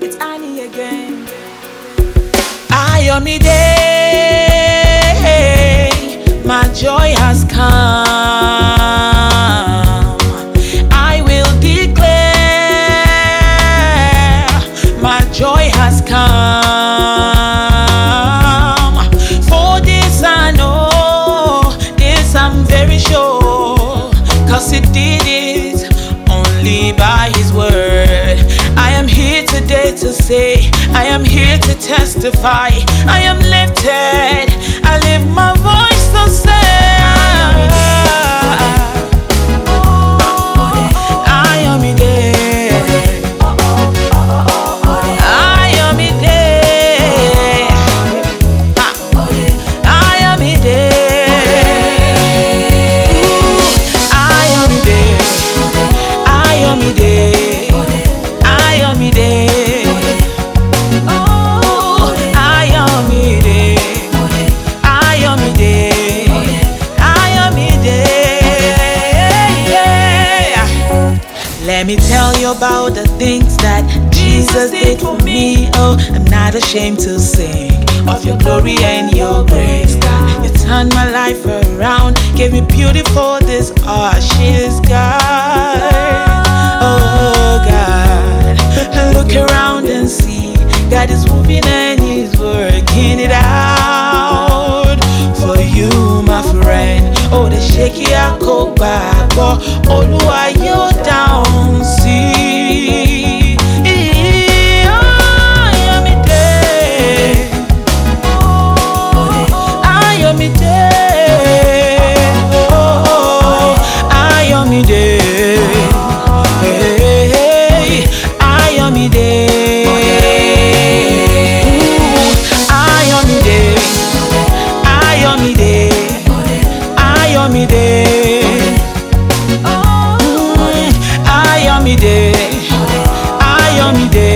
It's Anny again. I am day. my joy has come. To say, I am here to testify, I am lifted, I lift my voice to say. I am there. I am there. I am there. I am there. I am there. About the things that Jesus did for me. Oh, I'm not ashamed to sing of your glory and your grace, God. You turned my life around, gave me beauty for this ashes, God. Oh, God. Look around and see God is moving and He's working it out for you, my friend. Oh, the shaky àkó gbàgbọ́, Olúwa yóò pirámide